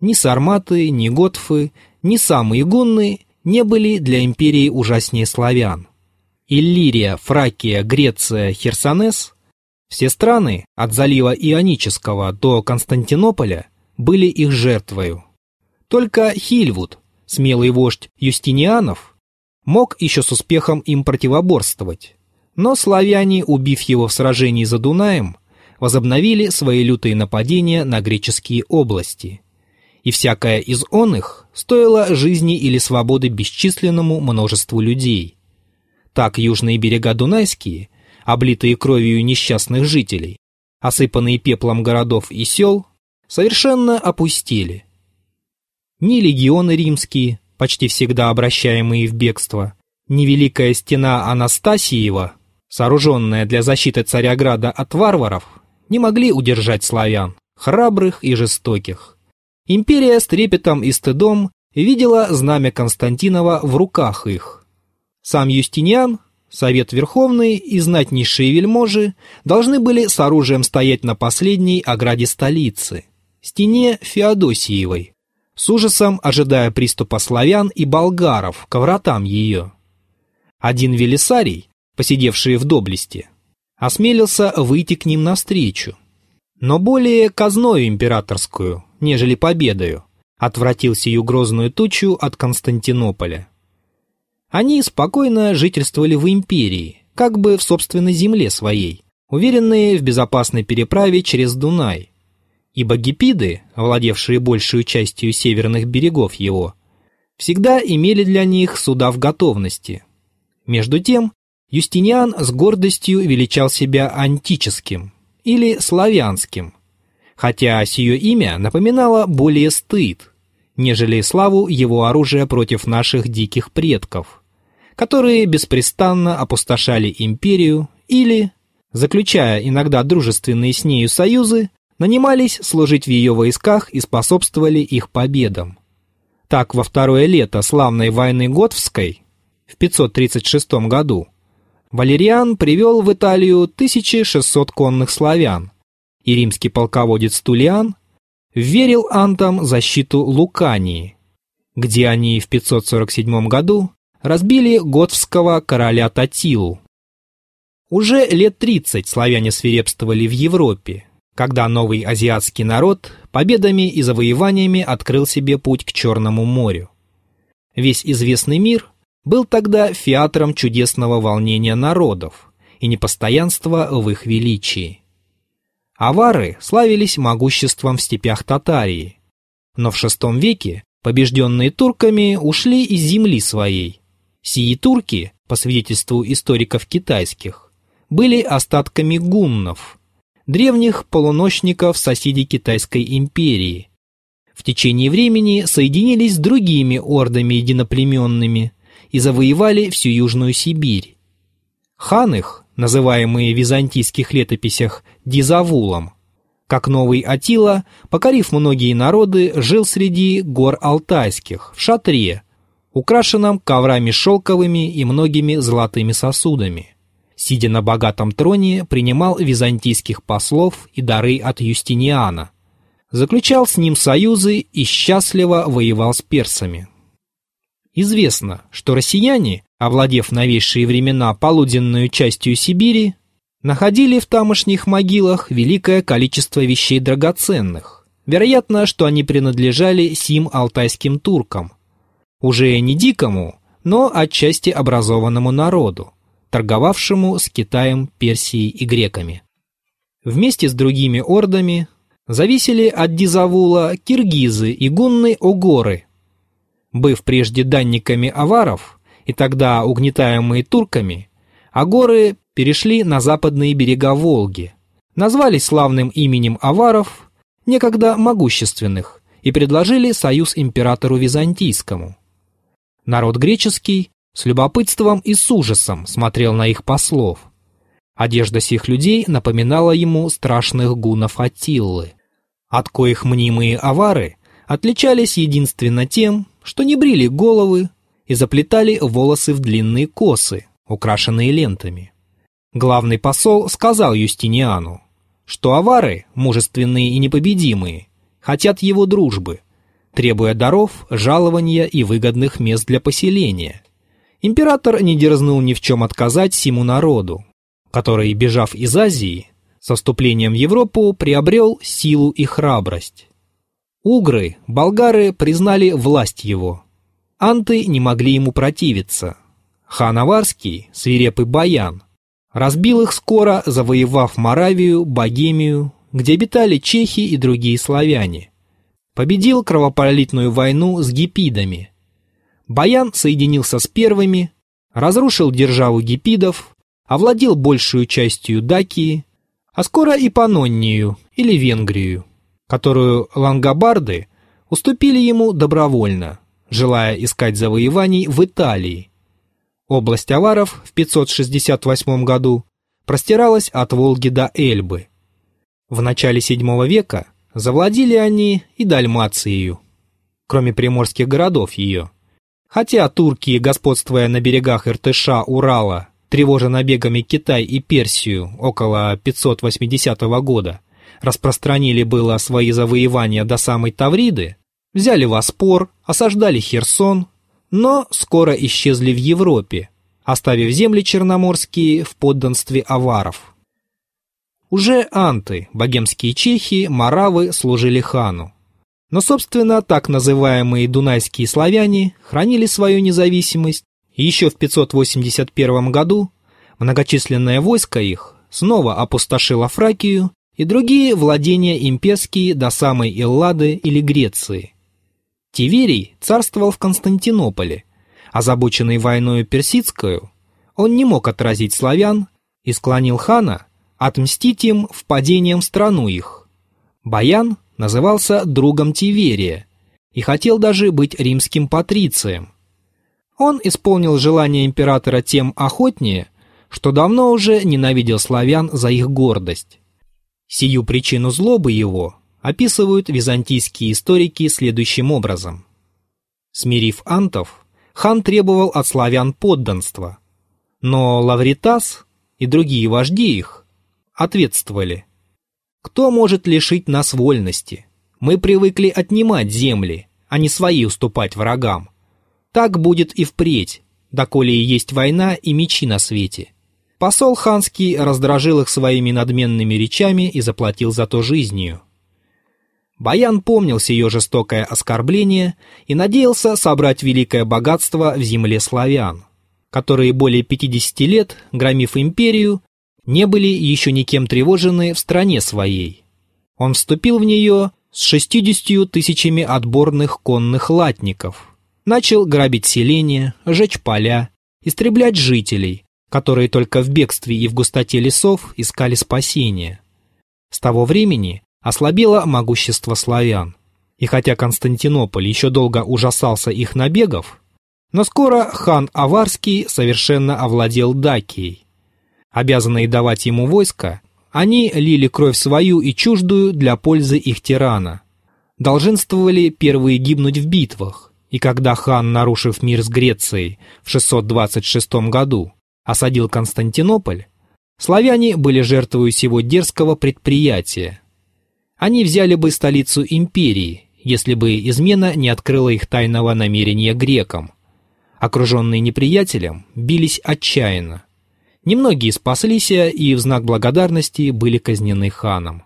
Ни сарматы, ни готфы, ни самые гунны не были для империи ужаснее славян. Иллирия, Фракия, Греция, Херсонес – все страны, от залива Ионического до Константинополя, были их жертвою. Только Хильвуд, смелый вождь Юстинианов, мог еще с успехом им противоборствовать. Но славяне, убив его в сражении за Дунаем, возобновили свои лютые нападения на греческие области. И всякая из он их стоила жизни или свободы бесчисленному множеству людей. Так южные берега Дунайские, облитые кровью несчастных жителей, осыпанные пеплом городов и сел, совершенно опустили. Ни легионы римские, почти всегда обращаемые в бегство, ни Великая стена Анастасиева, сооруженная для защиты Царяграда от варваров, не могли удержать славян, храбрых и жестоких. Империя с трепетом и стыдом видела знамя Константинова в руках их. Сам Юстиниан, Совет Верховный и знатнейшие вельможи должны были с оружием стоять на последней ограде столицы, стене Феодосиевой, с ужасом ожидая приступа славян и болгаров к вратам ее. Один Велисарий, посидевший в доблести, осмелился выйти к ним навстречу, но более казною императорскую, нежели победою, отвратил сию грозную тучу от Константинополя. Они спокойно жительствовали в империи, как бы в собственной земле своей, уверенные в безопасной переправе через Дунай, ибо гипиды, владевшие большую частью северных берегов его, всегда имели для них суда в готовности. Между тем, Юстиниан с гордостью величал себя антическим или славянским, хотя сие имя напоминало более стыд, нежели славу его оружия против наших диких предков, которые беспрестанно опустошали империю или, заключая иногда дружественные с нею союзы, нанимались служить в ее войсках и способствовали их победам. Так, во второе лето славной войны Готвской, в 536 году, Валериан привел в Италию 1600 конных славян, и римский полководец Тулиан верил антам защиту Лукании, где они в 547 году разбили готского короля Татилу. Уже лет 30 славяне свирепствовали в Европе, когда новый азиатский народ победами и завоеваниями открыл себе путь к Черному морю. Весь известный мир был тогда фиатром чудесного волнения народов и непостоянства в их величии. Авары славились могуществом в степях Татарии, но в VI веке побежденные турками ушли из земли своей. Сии турки, по свидетельству историков китайских, были остатками гуннов – древних полуночников соседей Китайской империи. В течение времени соединились с другими ордами единоплеменными и завоевали всю Южную Сибирь. Хан их, называемые в византийских летописях Дизавулом, как новый Атила, покорив многие народы, жил среди гор Алтайских, в шатре, украшенном коврами шелковыми и многими золотыми сосудами. Сидя на богатом троне, принимал византийских послов и дары от Юстиниана, заключал с ним союзы и счастливо воевал с персами. Известно, что россияне, овладев новейшие времена полуденную частью Сибири, находили в тамошних могилах великое количество вещей драгоценных. Вероятно, что они принадлежали сим алтайским туркам, уже не дикому, но отчасти образованному народу торговавшему с Китаем, Персией и греками. Вместе с другими ордами зависели от Дизавула киргизы и гунны Огоры. Быв прежде данниками аваров и тогда угнетаемые турками, Агоры перешли на западные берега Волги, назвались славным именем аваров, некогда могущественных, и предложили союз императору Византийскому. Народ греческий с любопытством и с ужасом смотрел на их послов. Одежда сих людей напоминала ему страшных гунов Атиллы, от коих мнимые авары отличались единственно тем, что не брили головы и заплетали волосы в длинные косы, украшенные лентами. Главный посол сказал Юстиниану, что авары, мужественные и непобедимые, хотят его дружбы, требуя даров, жалования и выгодных мест для поселения. Император не дерзнул ни в чем отказать всему народу, который, бежав из Азии, со вступлением в Европу приобрел силу и храбрость. Угры, болгары признали власть его. Анты не могли ему противиться. Хан Аварский, свирепый баян, разбил их скоро, завоевав Моравию, Богемию, где обитали чехи и другие славяне. Победил кровопролитную войну с гипидами. Баян соединился с первыми, разрушил державу гипидов, овладел большую частью Дакии, а скоро и Паноннию или Венгрию, которую лангобарды уступили ему добровольно, желая искать завоеваний в Италии. Область аваров в 568 году простиралась от Волги до Эльбы. В начале VII века завладели они и Дальмацией, кроме приморских городов ее. Хотя турки, господствуя на берегах Иртыша, Урала, тревожа набегами Китай и Персию около 580 года, распространили было свои завоевания до самой Тавриды, взяли Воспор, осаждали Херсон, но скоро исчезли в Европе, оставив земли черноморские в подданстве аваров. Уже анты, богемские чехи, маравы служили хану. Но, собственно, так называемые дунайские славяне хранили свою независимость еще в 581 году многочисленное войско их снова опустошило Фракию и другие владения имперские до самой Эллады или Греции. Тиверий царствовал в Константинополе, озабоченный войною персидскую, он не мог отразить славян и склонил хана отмстить им впадением в страну их. Баян назывался другом Тиверия и хотел даже быть римским патрицием – он исполнил желание императора тем охотнее, что давно уже ненавидел славян за их гордость. Сию причину злобы его описывают византийские историки следующим образом. Смирив антов, хан требовал от славян подданства, но Лавритас и другие вожди их ответствовали «Кто может лишить нас вольности? Мы привыкли отнимать земли, а не свои уступать врагам. Так будет и впредь, доколе и есть война и мечи на свете. Посол ханский раздражил их своими надменными речами и заплатил за то жизнью. Баян помнил сие жестокое оскорбление и надеялся собрать великое богатство в земле славян, которые более 50 лет, громив империю, не были еще никем тревожены в стране своей. Он вступил в нее с 60 тысячами отборных конных латников, начал грабить селения, жечь поля, истреблять жителей, которые только в бегстве и в густоте лесов искали спасения. С того времени ослабело могущество славян. И хотя Константинополь еще долго ужасался их набегов, но скоро хан Аварский совершенно овладел Дакией. Обязанные давать ему войско, они лили кровь свою и чуждую для пользы их тирана. Долженствовали первые гибнуть в битвах, и когда хан, нарушив мир с Грецией в 626 году, осадил Константинополь, славяне были жертвой сего дерзкого предприятия. Они взяли бы столицу империи, если бы измена не открыла их тайного намерения грекам. Окруженные неприятелем, бились отчаянно. Немногие спаслись и в знак благодарности были казнены ханом.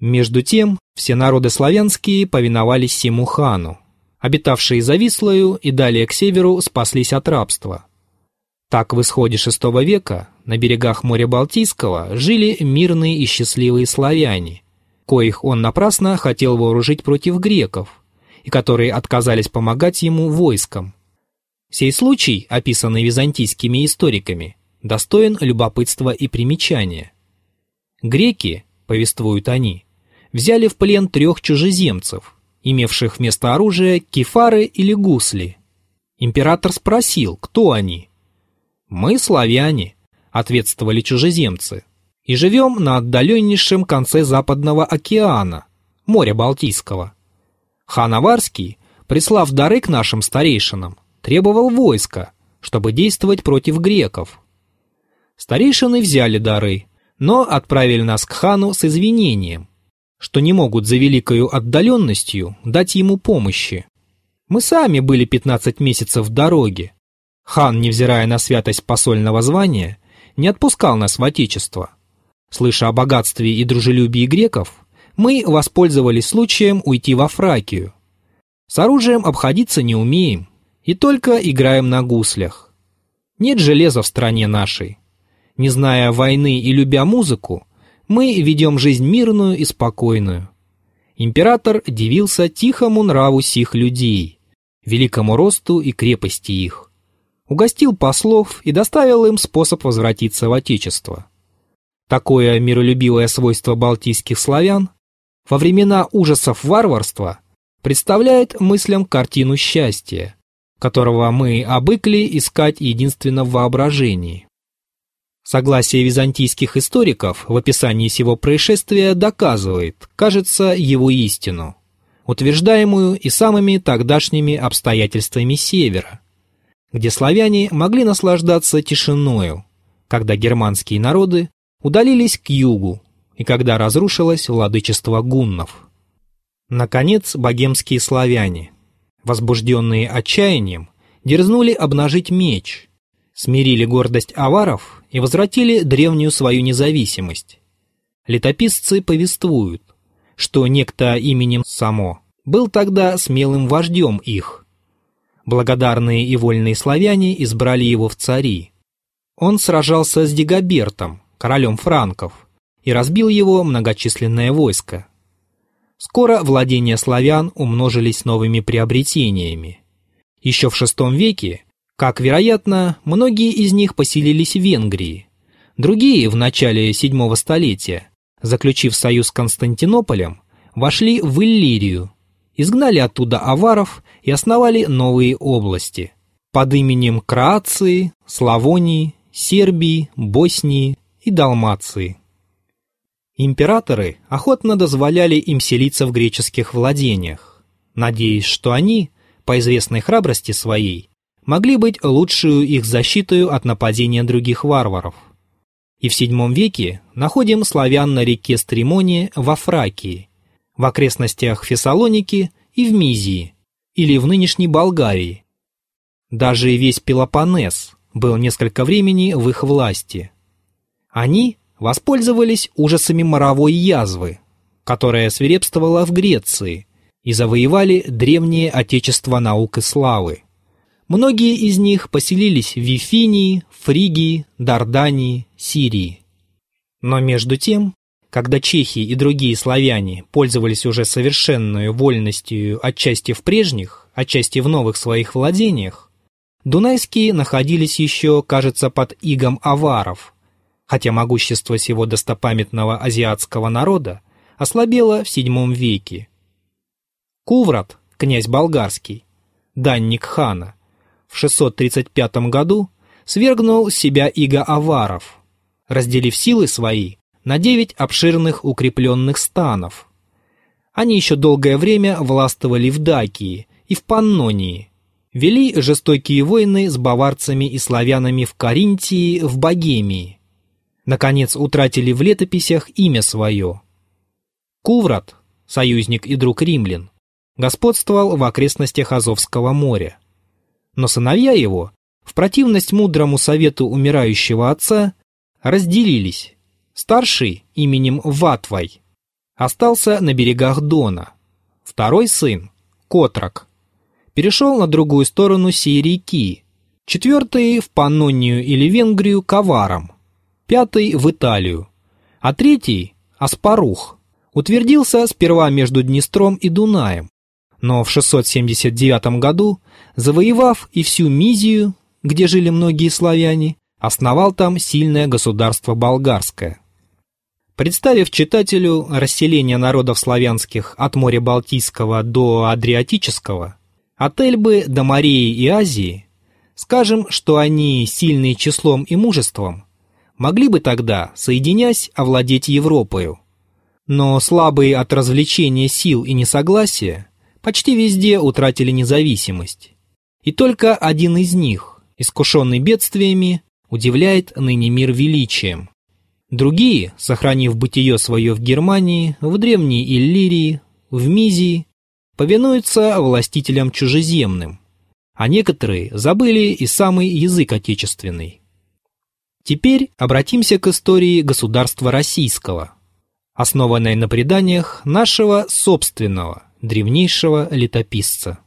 Между тем, все народы славянские повиновались всему хану, обитавшие за Вислою и далее к северу, спаслись от рабства. Так в исходе VI века на берегах моря Балтийского жили мирные и счастливые славяне, коих он напрасно хотел вооружить против греков, и которые отказались помогать ему войскам. Сей случай, описанный византийскими историками, достоин любопытства и примечания. Греки, повествуют они, взяли в плен трех чужеземцев – имевших вместо оружия кефары или гусли. Император спросил, кто они. «Мы славяне», — ответствовали чужеземцы, «и живем на отдаленнейшем конце Западного океана, моря Балтийского. Хан Аварский, прислав дары к нашим старейшинам, требовал войска, чтобы действовать против греков. Старейшины взяли дары, но отправили нас к хану с извинением, что не могут за великою отдаленностью дать ему помощи. Мы сами были 15 месяцев в дороге. Хан, невзирая на святость посольного звания, не отпускал нас в Отечество. Слыша о богатстве и дружелюбии греков, мы воспользовались случаем уйти во Фракию. С оружием обходиться не умеем и только играем на гуслях. Нет железа в стране нашей. Не зная войны и любя музыку, мы ведем жизнь мирную и спокойную. Император дивился тихому нраву сих людей, великому росту и крепости их. Угостил послов и доставил им способ возвратиться в Отечество. Такое миролюбивое свойство балтийских славян во времена ужасов варварства представляет мыслям картину счастья, которого мы обыкли искать единственно в воображении. Согласие византийских историков в описании сего происшествия доказывает, кажется, его истину, утверждаемую и самыми тогдашними обстоятельствами Севера, где славяне могли наслаждаться тишиною, когда германские народы удалились к югу и когда разрушилось владычество гуннов. Наконец, богемские славяне, возбужденные отчаянием, дерзнули обнажить меч, смирили гордость аваров и возвратили древнюю свою независимость. Летописцы повествуют, что некто именем Само был тогда смелым вождем их. Благодарные и вольные славяне избрали его в цари. Он сражался с Дигобертом, королем франков, и разбил его многочисленное войско. Скоро владения славян умножились новыми приобретениями. Еще в VI веке как вероятно, многие из них поселились в Венгрии. Другие в начале VII столетия, заключив союз с Константинополем, вошли в Иллирию, изгнали оттуда аваров и основали новые области под именем Кроации, Славонии, Сербии, Боснии и Далмации. Императоры охотно дозволяли им селиться в греческих владениях, надеясь, что они, по известной храбрости своей, могли быть лучшую их защитой от нападения других варваров. И в VII веке находим славян на реке Стримоне во Фракии, в окрестностях Фессалоники и в Мизии, или в нынешней Болгарии. Даже весь Пелопоннес был несколько времени в их власти. Они воспользовались ужасами моровой язвы, которая свирепствовала в Греции, и завоевали древнее отечество наук и славы. Многие из них поселились в Вифинии, Фригии, Дардании, Сирии. Но между тем, когда чехи и другие славяне пользовались уже совершенной вольностью отчасти в прежних, отчасти в новых своих владениях, дунайские находились еще, кажется, под игом аваров, хотя могущество сего достопамятного азиатского народа ослабело в VII веке. Куврат, князь болгарский, данник хана, в 635 году свергнул себя Иго Аваров, разделив силы свои на девять обширных укрепленных станов. Они еще долгое время властвовали в Дакии и в Паннонии, вели жестокие войны с баварцами и славянами в Каринтии, в Богемии. Наконец утратили в летописях имя свое. Куврат, союзник и друг римлян, господствовал в окрестностях Азовского моря но сыновья его, в противность мудрому совету умирающего отца, разделились. Старший именем Ватвай остался на берегах Дона. Второй сын, Котрак, перешел на другую сторону сей реки. Четвертый в Паннонию или Венгрию Каваром. Пятый в Италию. А третий, Аспарух, утвердился сперва между Днестром и Дунаем, но в 679 году, завоевав и всю Мизию, где жили многие славяне, основал там сильное государство болгарское. Представив читателю расселение народов славянских от моря Балтийского до Адриатического, от Эльбы до Марии и Азии, скажем, что они, сильные числом и мужеством, могли бы тогда, соединясь, овладеть Европою. Но слабые от развлечения сил и несогласия, почти везде утратили независимость. И только один из них, искушенный бедствиями, удивляет ныне мир величием. Другие, сохранив бытие свое в Германии, в Древней Иллирии, в Мизии, повинуются властителям чужеземным, а некоторые забыли и самый язык отечественный. Теперь обратимся к истории государства российского, основанной на преданиях нашего собственного древнейшего летописца.